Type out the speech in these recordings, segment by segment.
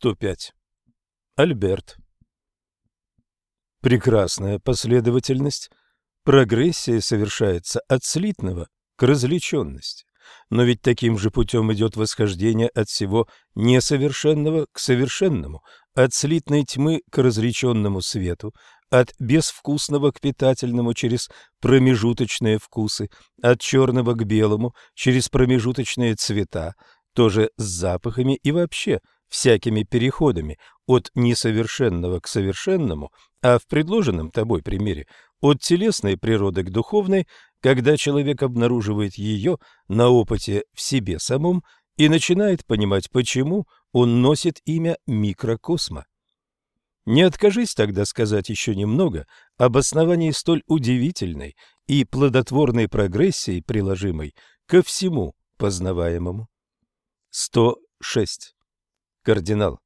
105. Альберт. Прекрасная последовательность. Прогрессия совершается от слитного к различенности. Но ведь таким же путем идет восхождение от всего несовершенного к совершенному, от слитной тьмы к разреченному свету, от безвкусного к питательному через промежуточные вкусы, от черного к белому через промежуточные цвета, тоже с запахами и вообще всякими переходами от несовершенного к совершенному, а в предложенном тобой примере от телесной природы к духовной, когда человек обнаруживает ее на опыте в себе самом и начинает понимать, почему он носит имя микрокосма. Не откажись тогда сказать еще немного об основании столь удивительной и плодотворной прогрессии, приложимой ко всему познаваемому. 106. Кардинал.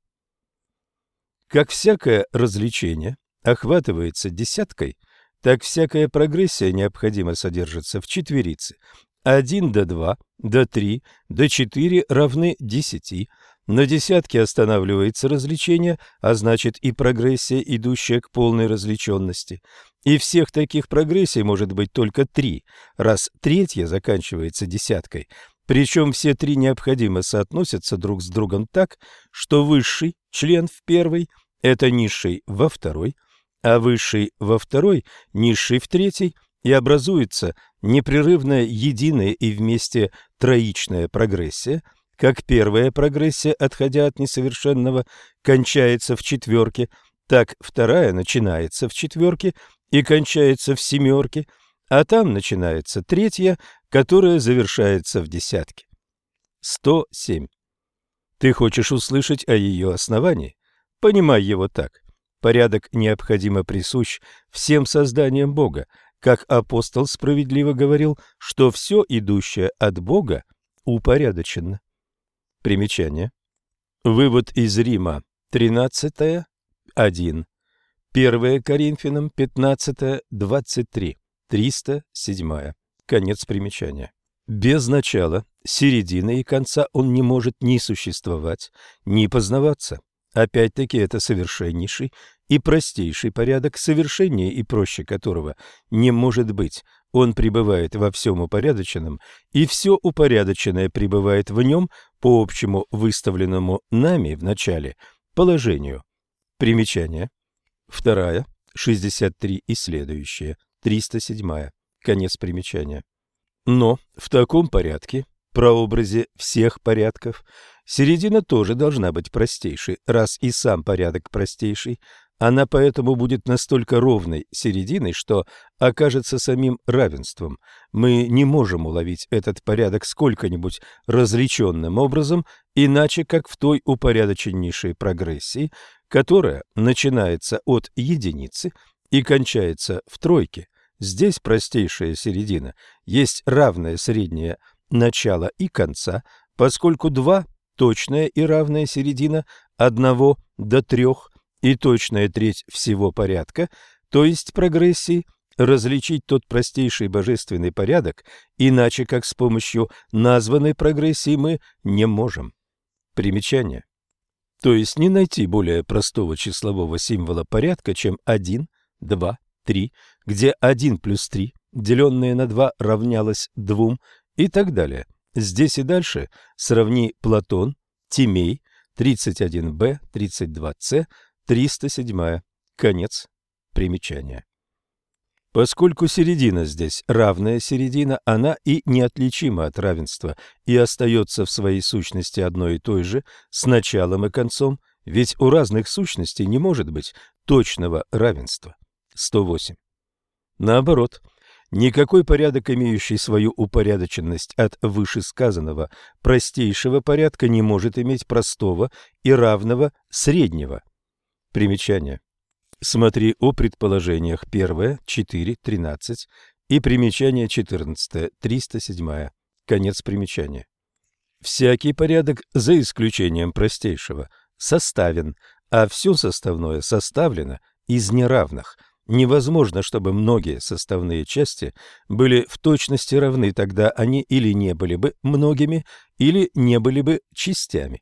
Как всякое развлечение охватывается десяткой, так всякая прогрессия необходимо содержится в четверице. 1 до 2, до 3, до 4 равны 10. На десятке останавливается развлечение, а значит и прогрессия, идущая к полной развлеченности. И всех таких прогрессий может быть только три, раз третья заканчивается десяткой, причем все три необходимо соотносятся друг с другом так, что высший член в первой – это низший во второй, а высший во второй – низший в третьей, и образуется непрерывная единая и вместе троичная прогрессия, как первая прогрессия, отходя от несовершенного, кончается в четверке, так вторая начинается в четверке и кончается в семерке, а там начинается третья, которая завершается в десятке. 107. Ты хочешь услышать о ее основании? Понимай его так. Порядок необходимо присущ всем созданиям Бога, как апостол справедливо говорил, что все идущее от Бога упорядочено. Примечание. Вывод из Рима 13, 1. 1 Коринфянам 15, 23, 307. Конец примечания. Без начала, середины и конца он не может ни существовать, ни познаваться. Опять-таки это совершеннейший и простейший порядок, совершеннее и проще которого не может быть. Он пребывает во всем упорядоченном, и все упорядоченное пребывает в нем по общему выставленному нами в начале положению. Примечание. Вторая, 63 и следующая, 307. Конец примечания. Но в таком порядке, прообразе всех порядков, середина тоже должна быть простейшей, раз и сам порядок простейший, она поэтому будет настолько ровной серединой, что окажется самим равенством. Мы не можем уловить этот порядок сколько-нибудь различенным образом, иначе как в той упорядоченнейшей прогрессии, которая начинается от единицы и кончается в тройке. Здесь простейшая середина есть равное среднее начало и конца, поскольку два – точная и равная середина одного до трех и точная треть всего порядка, то есть прогрессии, различить тот простейший божественный порядок, иначе как с помощью названной прогрессии мы не можем. Примечание. То есть не найти более простого числового символа порядка, чем 1, 2, 3, где 1 плюс 3, деленное на 2, равнялось 2 и так далее. Здесь и дальше сравни Платон, Тимей, 31b, 32c, 307. Конец примечания. Поскольку середина здесь равная середина, она и неотличима от равенства и остается в своей сущности одной и той же с началом и концом, ведь у разных сущностей не может быть точного равенства. 108. Наоборот, никакой порядок, имеющий свою упорядоченность от вышесказанного простейшего порядка, не может иметь простого и равного среднего. Примечание. Смотри о предположениях 1, 4, 13 и примечание 14, 307. Конец примечания. Всякий порядок, за исключением простейшего, составен, а все составное составлено из неравных – Невозможно, чтобы многие составные части были в точности равны, тогда они или не были бы многими, или не были бы частями.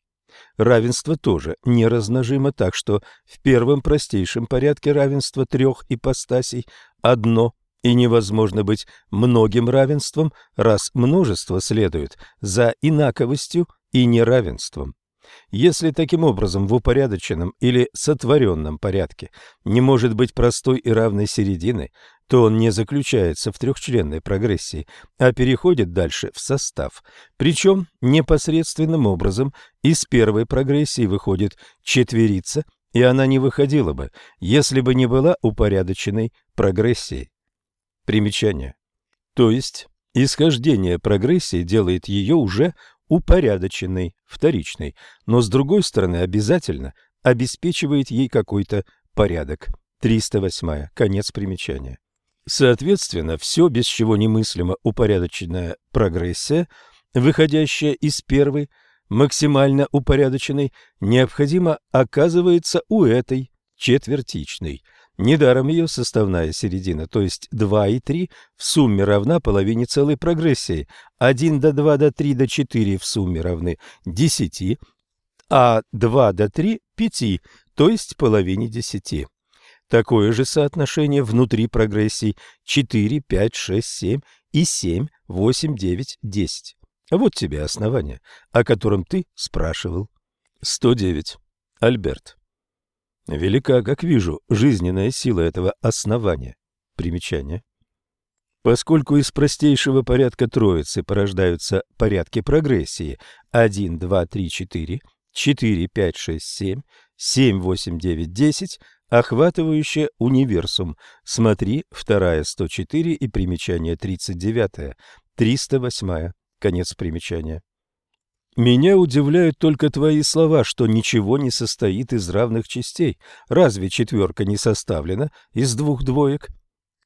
Равенство тоже не размножимо, так что в первом простейшем порядке равенства трех ипостасей одно и невозможно быть многим равенством, раз множество следует за инаковостью и неравенством. Если таким образом в упорядоченном или сотворенном порядке не может быть простой и равной середины, то он не заключается в трехчленной прогрессии, а переходит дальше в состав. Причем непосредственным образом из первой прогрессии выходит четверица, и она не выходила бы, если бы не была упорядоченной прогрессией. Примечание. То есть исхождение прогрессии делает ее уже упорядоченной, вторичной, но с другой стороны обязательно обеспечивает ей какой-то порядок. 308. Конец примечания. Соответственно, все, без чего немыслимо упорядоченная прогрессия, выходящая из первой, максимально упорядоченной, необходимо оказывается у этой четвертичной – Недаром ее составная середина, то есть 2 и 3, в сумме равна половине целой прогрессии. 1 до 2 до 3 до 4 в сумме равны 10, а 2 до 3 – 5, то есть половине 10. Такое же соотношение внутри прогрессий 4, 5, 6, 7 и 7, 8, 9, 10. Вот тебе основание, о котором ты спрашивал. 109. Альберт. Велика, как вижу, жизненная сила этого основания. Примечание. Поскольку из простейшего порядка троицы порождаются порядки прогрессии 1, 2, 3, 4, 4, 5, 6, 7, 7, 8, 9, 10, охватывающие универсум. Смотри, вторая 104 и примечание 39, 308, конец примечания. Меня удивляют только твои слова, что ничего не состоит из равных частей. Разве четверка не составлена из двух двоек?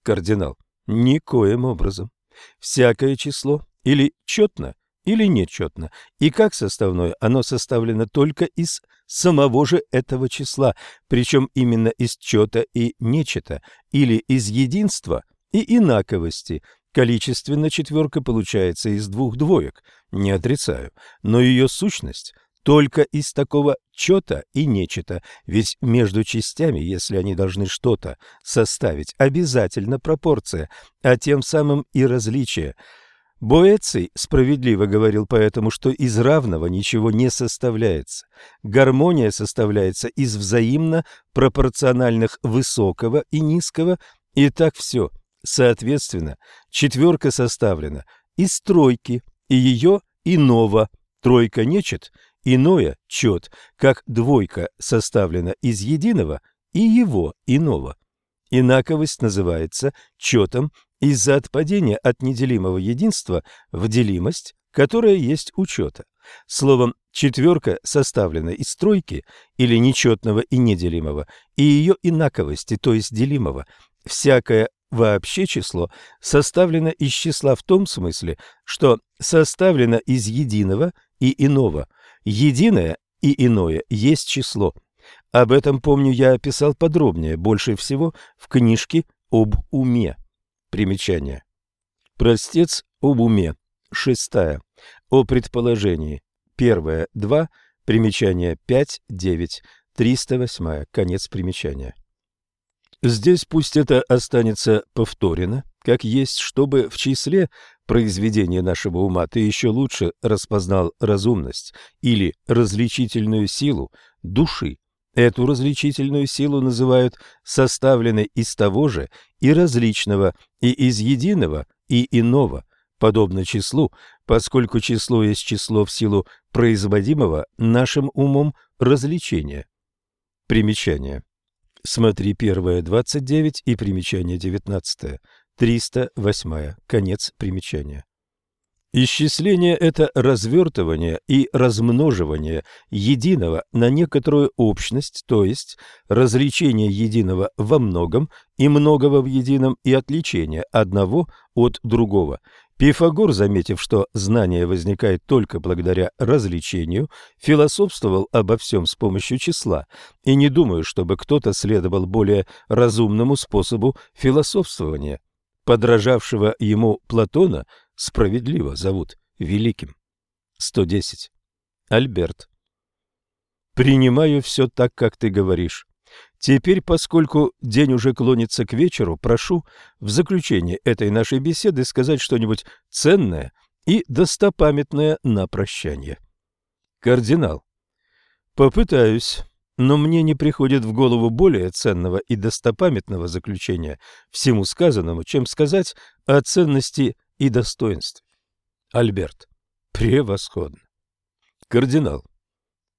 Кардинал. Никоим образом. Всякое число или четно, или нечетно, и как составное оно составлено только из самого же этого числа, причем именно из чета и нечета, или из единства и инаковости, Количественно четверка получается из двух двоек, не отрицаю, но ее сущность только из такого чета и нечета, ведь между частями, если они должны что-то составить, обязательно пропорция, а тем самым и различие. Боэций справедливо говорил поэтому, что из равного ничего не составляется. Гармония составляется из взаимно пропорциональных высокого и низкого, и так все – Соответственно, четверка составлена из тройки и ее иного. Тройка нечет, иное чет, как двойка составлена из единого и его иного. Инаковость называется четом из-за отпадения от неделимого единства в делимость, которая есть у чета. Словом, четверка составлена из тройки или нечетного и неделимого, и ее инаковости, то есть делимого. Всякое вообще число составлено из числа в том смысле, что составлено из единого и иного. Единое и иное есть число. Об этом, помню, я описал подробнее, больше всего в книжке об уме. Примечание. Простец об уме. Шестая. О предположении. Первое. Два. Примечание. Пять. Девять. Триста восьмая. Конец примечания. Здесь пусть это останется повторено, как есть, чтобы в числе произведения нашего ума ты еще лучше распознал разумность или различительную силу души. Эту различительную силу называют составленной из того же и различного, и из единого, и иного, подобно числу, поскольку число есть число в силу производимого нашим умом развлечения. Примечание. Смотри первое 29 и примечание 19. 308. Конец примечания. Исчисление – это развертывание и размноживание единого на некоторую общность, то есть различение единого во многом и многого в едином и отличение одного от другого. Пифагор, заметив, что знание возникает только благодаря развлечению, философствовал обо всем с помощью числа, и не думаю, чтобы кто-то следовал более разумному способу философствования. Подражавшего ему Платона справедливо зовут великим. 110. Альберт. Принимаю все так, как ты говоришь. Теперь, поскольку день уже клонится к вечеру, прошу в заключение этой нашей беседы сказать что-нибудь ценное и достопамятное на прощание. Кардинал. Попытаюсь, но мне не приходит в голову более ценного и достопамятного заключения всему сказанному, чем сказать о ценности и достоинстве. Альберт. Превосходно. Кардинал.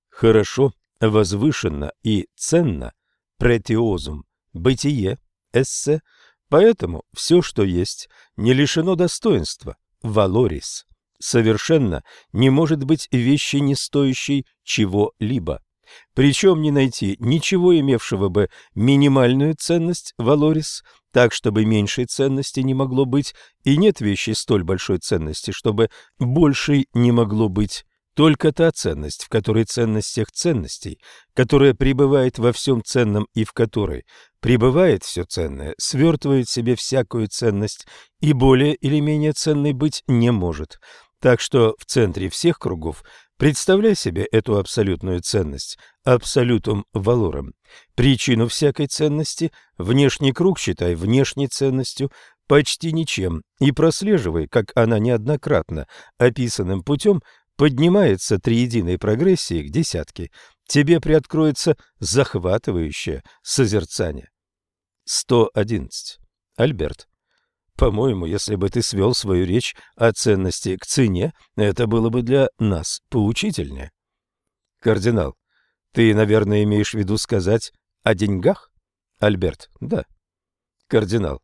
Хорошо, возвышенно и ценно, претиозум, бытие, эссе, поэтому все, что есть, не лишено достоинства, валорис. Совершенно не может быть вещи, не стоящей чего-либо. Причем не найти ничего, имевшего бы минимальную ценность, валорис, так, чтобы меньшей ценности не могло быть, и нет вещи столь большой ценности, чтобы большей не могло быть. Только та ценность, в которой ценность всех ценностей, которая пребывает во всем ценном и в которой пребывает все ценное, свертывает себе всякую ценность и более или менее ценной быть не может. Так что в центре всех кругов представляй себе эту абсолютную ценность, абсолютум валором. Причину всякой ценности, внешний круг считай внешней ценностью, почти ничем, и прослеживай, как она неоднократно описанным путем поднимается триединой прогрессии к десятке, тебе приоткроется захватывающее созерцание. 111. Альберт. По-моему, если бы ты свел свою речь о ценности к цене, это было бы для нас поучительнее. Кардинал. Ты, наверное, имеешь в виду сказать о деньгах? Альберт. Да. Кардинал.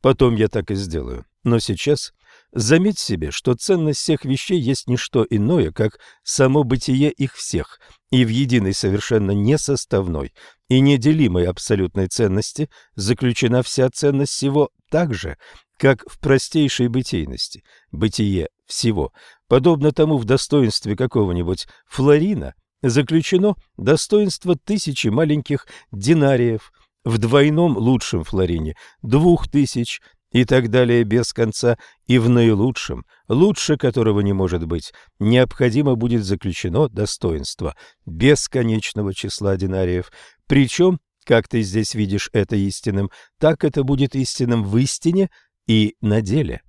Потом я так и сделаю. Но сейчас заметь себе, что ценность всех вещей есть не что иное, как само бытие их всех, и в единой совершенно несоставной и неделимой абсолютной ценности заключена вся ценность всего так же, как в простейшей бытийности, бытие всего, подобно тому в достоинстве какого-нибудь флорина, заключено достоинство тысячи маленьких динариев, в двойном лучшем флорине двух тысяч и так далее без конца, и в наилучшем, лучше которого не может быть, необходимо будет заключено достоинство бесконечного числа динариев, причем, как ты здесь видишь это истинным, так это будет истинным в истине и на деле.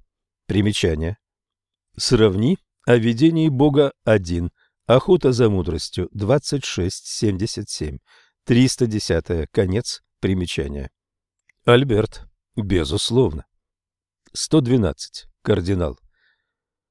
Примечание. Сравни о видении Бога 1, охота за мудростью 26.77, 310 конец примечания. Альберт, безусловно. 112. Кардинал.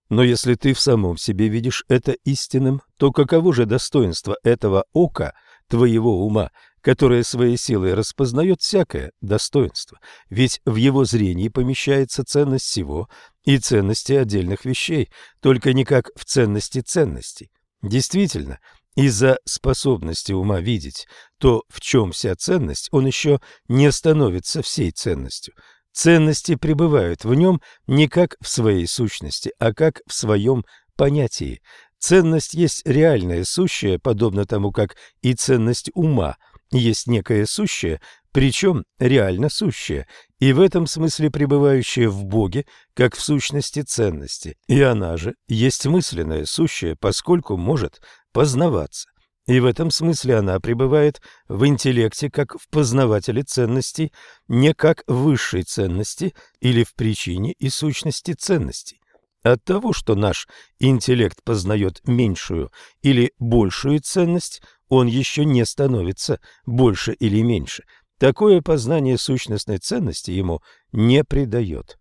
Но если ты в самом себе видишь это истинным, то каково же достоинство этого ока, твоего ума, которое своей силой распознает всякое достоинство? Ведь в его зрении помещается ценность всего и ценности отдельных вещей, только не как в ценности ценностей. Действительно, из-за способности ума видеть то, в чем вся ценность, он еще не становится всей ценностью. Ценности пребывают в нем не как в своей сущности, а как в своем понятии. Ценность есть реальное сущее, подобно тому, как и ценность ума есть некое сущее, причем реально сущее, и в этом смысле пребывающее в Боге, как в сущности ценности. И она же есть мысленное сущее, поскольку может познаваться. И в этом смысле она пребывает в интеллекте как в познавателе ценностей, не как в высшей ценности или в причине и сущности ценностей. От того, что наш интеллект познает меньшую или большую ценность, он еще не становится больше или меньше. Такое познание сущностной ценности ему не придает.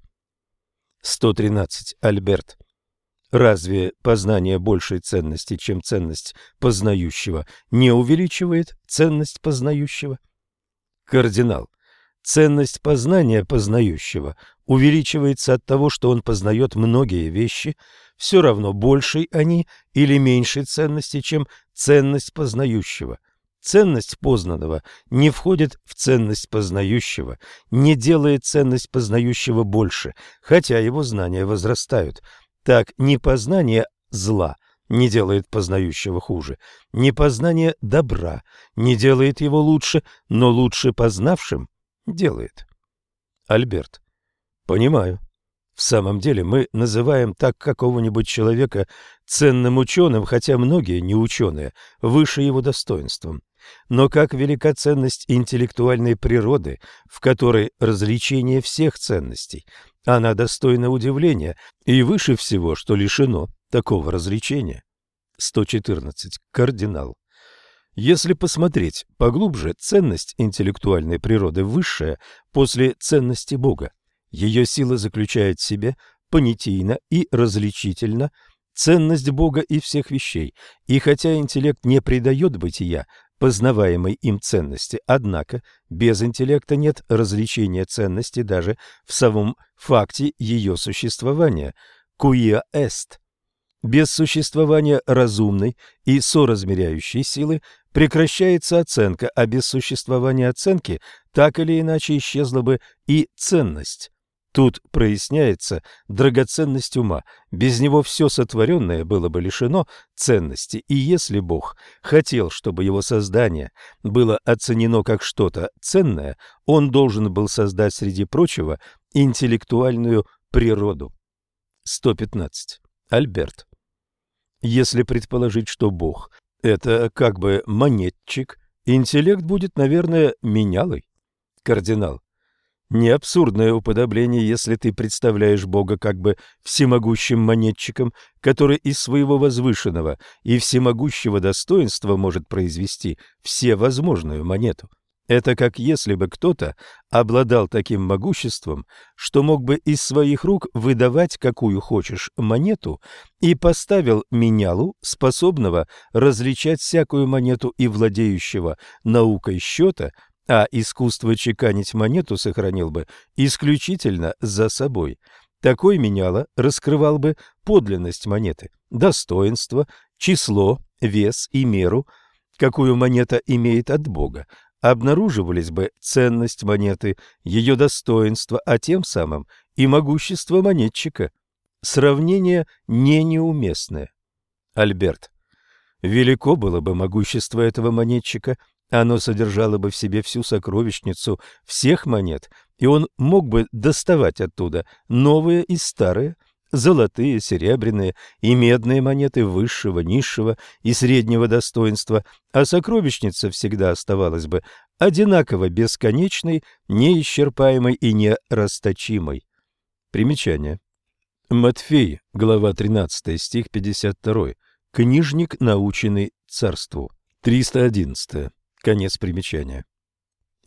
113. Альберт. Разве познание большей ценности, чем ценность познающего, не увеличивает ценность познающего? Кардинал. Ценность познания познающего увеличивается от того, что он познает многие вещи, все равно большей они или меньшей ценности, чем ценность познающего. Ценность познанного не входит в ценность познающего, не делает ценность познающего больше, хотя его знания возрастают – так непознание зла не делает познающего хуже, непознание добра не делает его лучше, но лучше познавшим делает. Альберт. Понимаю. В самом деле мы называем так какого-нибудь человека ценным ученым, хотя многие не ученые, выше его достоинством. Но как велика ценность интеллектуальной природы, в которой развлечение всех ценностей, она достойна удивления и выше всего, что лишено такого развлечения. 114. Кардинал. Если посмотреть поглубже, ценность интеллектуальной природы высшая после ценности Бога. Ее сила заключает в себе понятийно и различительно ценность Бога и всех вещей, и хотя интеллект не придает бытия познаваемой им ценности, однако без интеллекта нет развлечения ценности даже в самом факте ее существования «quia est». Без существования разумной и соразмеряющей силы прекращается оценка, а без существования оценки так или иначе исчезла бы и ценность. Тут проясняется драгоценность ума. Без него все сотворенное было бы лишено ценности, и если Бог хотел, чтобы его создание было оценено как что-то ценное, он должен был создать, среди прочего, интеллектуальную природу. 115. Альберт. Если предположить, что Бог – это как бы монетчик, интеллект будет, наверное, менялой. Кардинал. Не абсурдное уподобление, если ты представляешь Бога как бы всемогущим монетчиком, который из своего возвышенного и всемогущего достоинства может произвести все возможную монету. Это как если бы кто-то обладал таким могуществом, что мог бы из своих рук выдавать какую хочешь монету и поставил менялу, способного различать всякую монету и владеющего наукой счета – а искусство чеканить монету сохранил бы исключительно за собой. Такой меняло раскрывал бы подлинность монеты, достоинство, число, вес и меру, какую монета имеет от Бога. Обнаруживались бы ценность монеты, ее достоинство, а тем самым и могущество монетчика. Сравнение не неуместное. Альберт. Велико было бы могущество этого монетчика, оно содержало бы в себе всю сокровищницу всех монет, и он мог бы доставать оттуда новые и старые, золотые, серебряные и медные монеты высшего, низшего и среднего достоинства, а сокровищница всегда оставалась бы одинаково бесконечной, неисчерпаемой и нерасточимой. Примечание. Матфей, глава 13, стих 52. Книжник, наученный царству. 311. Конец примечания.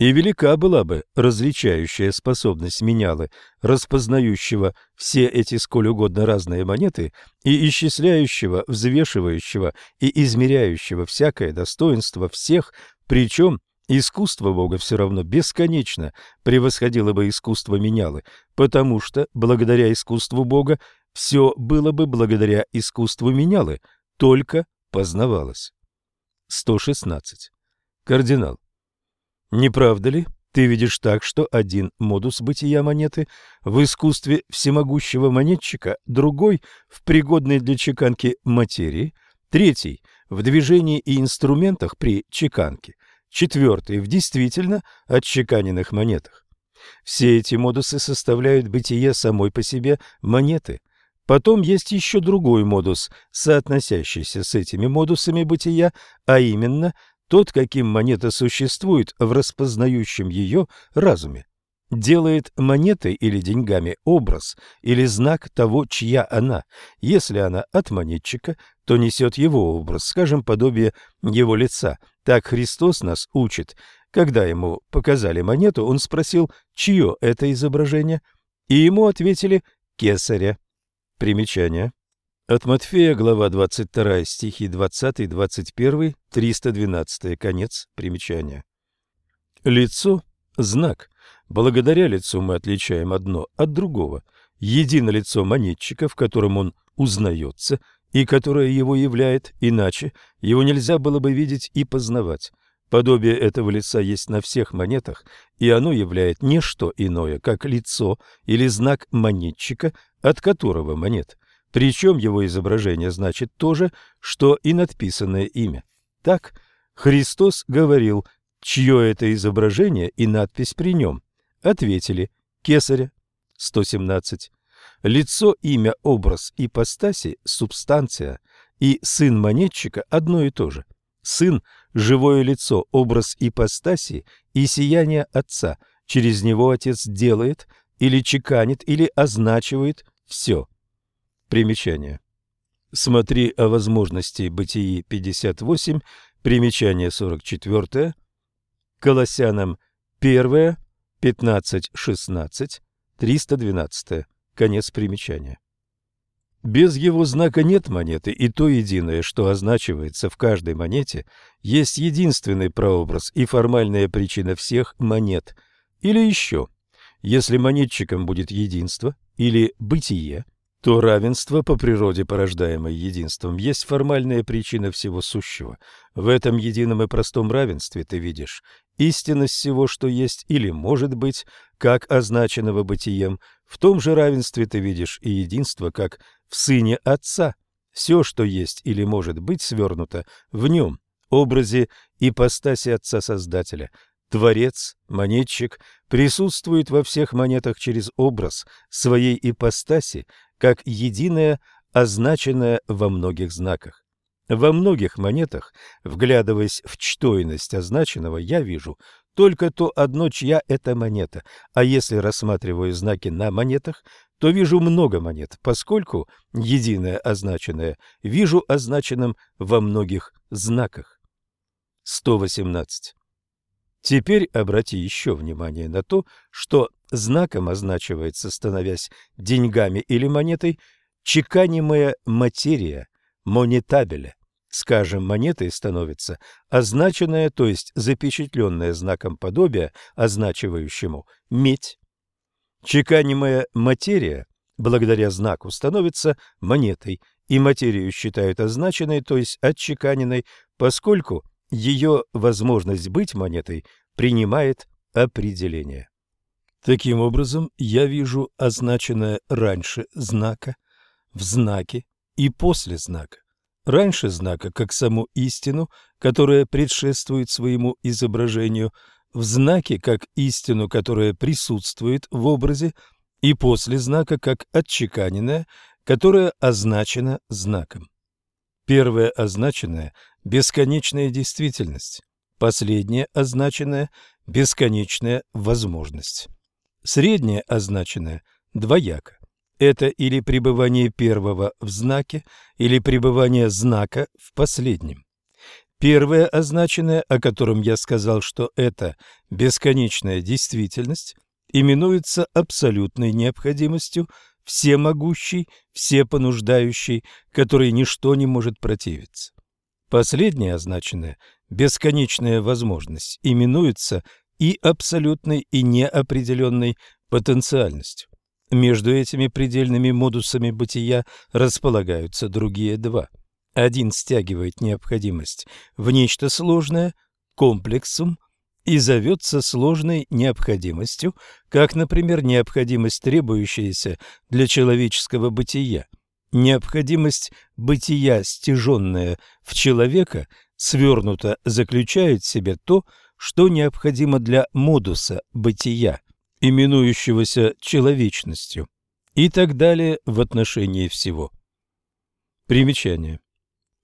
И велика была бы различающая способность менялы, распознающего все эти сколь угодно разные монеты и исчисляющего, взвешивающего и измеряющего всякое достоинство всех, причем искусство Бога все равно бесконечно превосходило бы искусство менялы, потому что, благодаря искусству Бога, все было бы благодаря искусству менялы, только познавалось. 116. Кардинал. Не правда ли, ты видишь так, что один модус бытия монеты в искусстве всемогущего монетчика, другой в пригодной для чеканки материи, третий в движении и инструментах при чеканке, четвертый в действительно отчеканенных монетах. Все эти модусы составляют бытие самой по себе монеты. Потом есть еще другой модус, соотносящийся с этими модусами бытия, а именно тот, каким монета существует в распознающем ее разуме, делает монетой или деньгами образ или знак того, чья она. Если она от монетчика, то несет его образ, скажем, подобие его лица. Так Христос нас учит. Когда ему показали монету, он спросил, чье это изображение, и ему ответили «кесаря». Примечание. От Матфея, глава 22, стихи 20-21, 312, конец примечания. Лицо – знак. Благодаря лицу мы отличаем одно от другого. Едино лицо монетчика, в котором он узнается, и которое его являет, иначе его нельзя было бы видеть и познавать. Подобие этого лица есть на всех монетах, и оно являет не что иное, как лицо или знак монетчика, от которого монет – причем его изображение значит то же, что и надписанное имя. Так Христос говорил, чье это изображение и надпись при нем. Ответили, кесаря. 117. Лицо, имя, образ, ипостаси, субстанция и сын монетчика одно и то же. Сын – живое лицо, образ ипостаси и сияние Отца. Через него Отец делает или чеканит или означивает все. Примечание. Смотри о возможности бытии 58, примечание 44, Колоссянам 1, 15-16, 312, конец примечания. Без его знака нет монеты, и то единое, что означивается в каждой монете, есть единственный прообраз и формальная причина всех монет. Или еще, если монетчиком будет единство или бытие – то равенство по природе, порождаемое единством, есть формальная причина всего сущего. В этом едином и простом равенстве ты видишь истинность всего, что есть или может быть, как означенного бытием. В том же равенстве ты видишь и единство, как в Сыне Отца. Все, что есть или может быть, свернуто в нем, образе ипостаси Отца-Создателя. Творец, монетчик, присутствует во всех монетах через образ своей ипостаси, как единое, означенное во многих знаках. Во многих монетах, вглядываясь в чтойность означенного, я вижу только то одно, чья это монета, а если рассматриваю знаки на монетах, то вижу много монет, поскольку единое означенное вижу означенным во многих знаках. 118. Теперь обрати еще внимание на то, что знаком означивается, становясь деньгами или монетой, чеканимая материя, монетабеля. Скажем, монетой становится означенная, то есть запечатленная знаком подобия, означивающему медь. Чеканимая материя, благодаря знаку, становится монетой, и материю считают означенной, то есть отчеканенной, поскольку ее возможность быть монетой принимает определение. Таким образом, я вижу означенное раньше знака, в знаке и после знака. Раньше знака как саму истину, которая предшествует своему изображению, в знаке как истину, которая присутствует в образе, и после знака как отчеканенное, которое означено знаком. Первое означенное – бесконечная действительность, последнее означенное – бесконечная возможность. Среднее означенное двояко. Это или пребывание первого в знаке, или пребывание знака в последнем. Первое означенное, о котором я сказал, что это бесконечная действительность, именуется абсолютной необходимостью, всемогущей, всепонуждающей, которой ничто не может противиться. Последнее означенное, бесконечная возможность, именуется и абсолютной, и неопределенной потенциальностью. Между этими предельными модусами бытия располагаются другие два. Один стягивает необходимость в нечто сложное, комплексум, и зовется сложной необходимостью, как, например, необходимость, требующаяся для человеческого бытия. Необходимость бытия, стяженная в человека, свернуто заключает в себе то, что необходимо для модуса бытия, именующегося человечностью, и так далее в отношении всего. Примечание.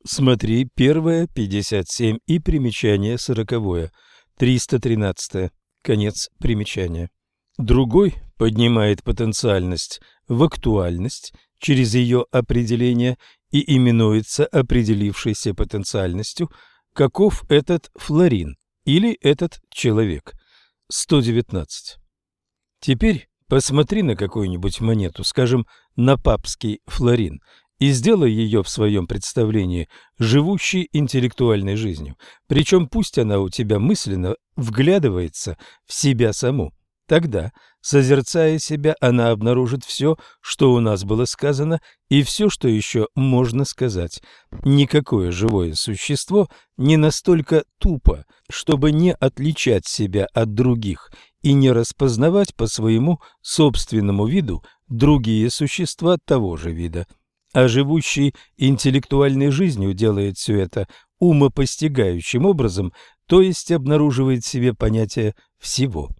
Смотри первое, 57 и примечание сороковое, 313, конец примечания. Другой поднимает потенциальность в актуальность через ее определение и именуется определившейся потенциальностью, каков этот флорин, или этот человек. 119. Теперь посмотри на какую-нибудь монету, скажем, на папский флорин, и сделай ее в своем представлении живущей интеллектуальной жизнью. Причем пусть она у тебя мысленно вглядывается в себя саму. Тогда, созерцая себя, она обнаружит все, что у нас было сказано, и все, что еще можно сказать. Никакое живое существо не настолько тупо, чтобы не отличать себя от других и не распознавать по своему собственному виду другие существа того же вида. А живущий интеллектуальной жизнью делает все это умопостигающим образом, то есть обнаруживает в себе понятие всего.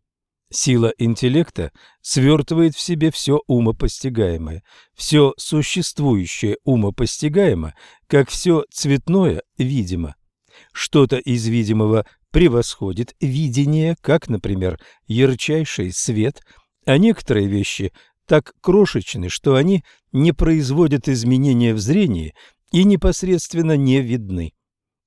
Сила интеллекта свертывает в себе все умопостигаемое, все существующее умопостигаемо, как все цветное видимо. Что-то из видимого превосходит видение, как, например, ярчайший свет, а некоторые вещи так крошечны, что они не производят изменения в зрении и непосредственно не видны.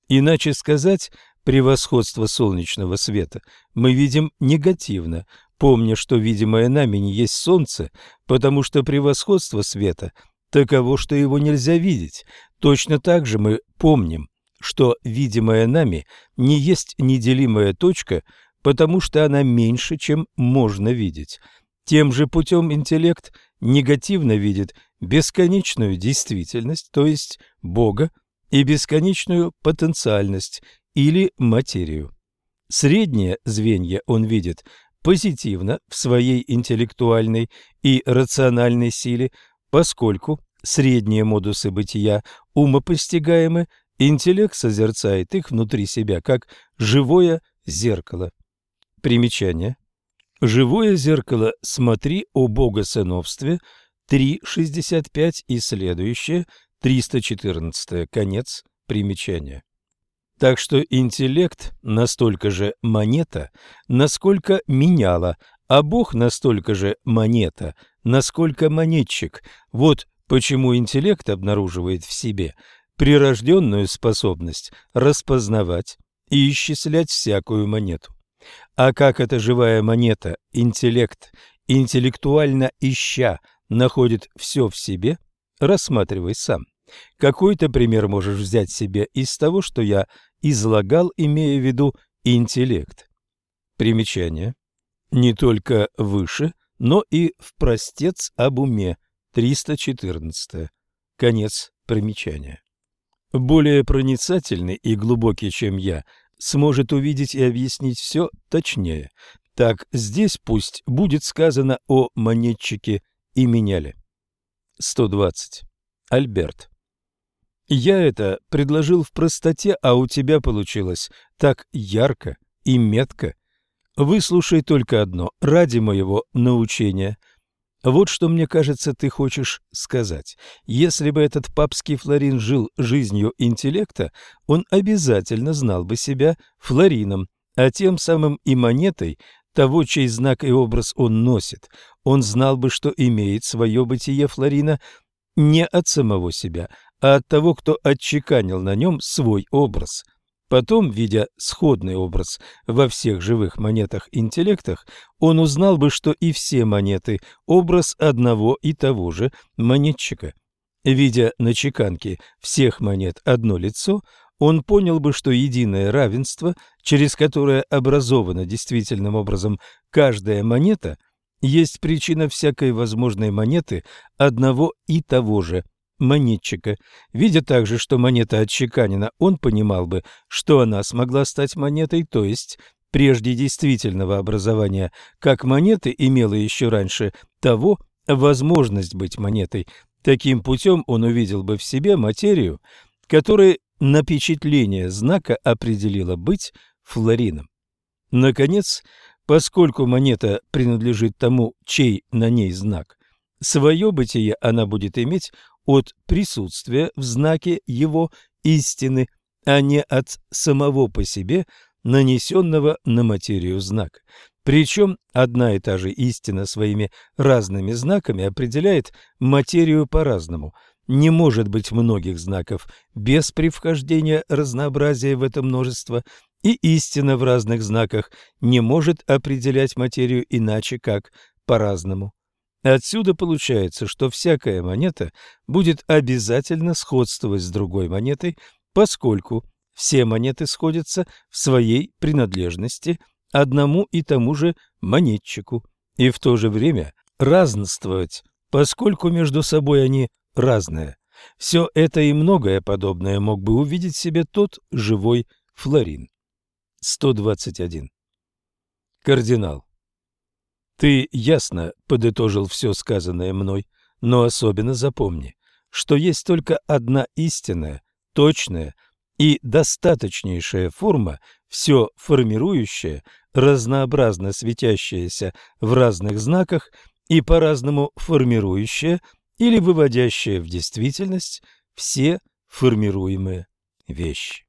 Иначе сказать, превосходство солнечного света мы видим негативно, помня, что видимое нами не есть солнце, потому что превосходство света таково, что его нельзя видеть. Точно так же мы помним, что видимое нами не есть неделимая точка, потому что она меньше, чем можно видеть. Тем же путем интеллект негативно видит бесконечную действительность, то есть Бога, и бесконечную потенциальность или материю. Средние звенья он видит позитивно в своей интеллектуальной и рациональной силе, поскольку средние модусы бытия умопостигаемы, интеллект созерцает их внутри себя как живое зеркало. Примечание. Живое зеркало «Смотри о богосыновстве» 3.65 и следующее 314. Конец примечания. Так что интеллект настолько же монета, насколько меняла, а Бог настолько же монета, насколько монетчик. Вот почему интеллект обнаруживает в себе прирожденную способность распознавать и исчислять всякую монету. А как эта живая монета, интеллект, интеллектуально ища, находит все в себе, рассматривай сам. Какой то пример можешь взять себе из того, что я излагал, имея в виду интеллект? Примечание. Не только выше, но и в простец об уме 314. Конец примечания. Более проницательный и глубокий, чем я, сможет увидеть и объяснить все точнее. Так здесь пусть будет сказано о монетчике и меняле. 120. Альберт. Я это предложил в простоте, а у тебя получилось так ярко и метко. Выслушай только одно, ради моего научения. Вот что, мне кажется, ты хочешь сказать. Если бы этот папский Флорин жил жизнью интеллекта, он обязательно знал бы себя Флорином, а тем самым и монетой того, чей знак и образ он носит. Он знал бы, что имеет свое бытие Флорина не от самого себя, а от того, кто отчеканил на нем свой образ. Потом, видя сходный образ во всех живых монетах-интеллектах, он узнал бы, что и все монеты – образ одного и того же монетчика. Видя на чеканке всех монет одно лицо, он понял бы, что единое равенство, через которое образована действительным образом каждая монета, есть причина всякой возможной монеты одного и того же монетчика. Видя также, что монета отчеканена, он понимал бы, что она смогла стать монетой, то есть прежде действительного образования, как монеты имела еще раньше того возможность быть монетой. Таким путем он увидел бы в себе материю, которая напечатление знака определила быть флорином. Наконец, поскольку монета принадлежит тому, чей на ней знак, свое бытие она будет иметь от присутствия в знаке его истины, а не от самого по себе нанесенного на материю знака. Причем одна и та же истина своими разными знаками определяет материю по-разному. Не может быть многих знаков без привхождения разнообразия в это множество, и истина в разных знаках не может определять материю иначе, как по-разному. Отсюда получается, что всякая монета будет обязательно сходствовать с другой монетой, поскольку все монеты сходятся в своей принадлежности одному и тому же монетчику, и в то же время разнствовать, поскольку между собой они разные. Все это и многое подобное мог бы увидеть себе тот живой флорин. 121. Кардинал. Ты ясно подытожил все сказанное мной, но особенно запомни, что есть только одна истинная, точная и достаточнейшая форма, все формирующая, разнообразно светящаяся в разных знаках и по-разному формирующая или выводящая в действительность все формируемые вещи.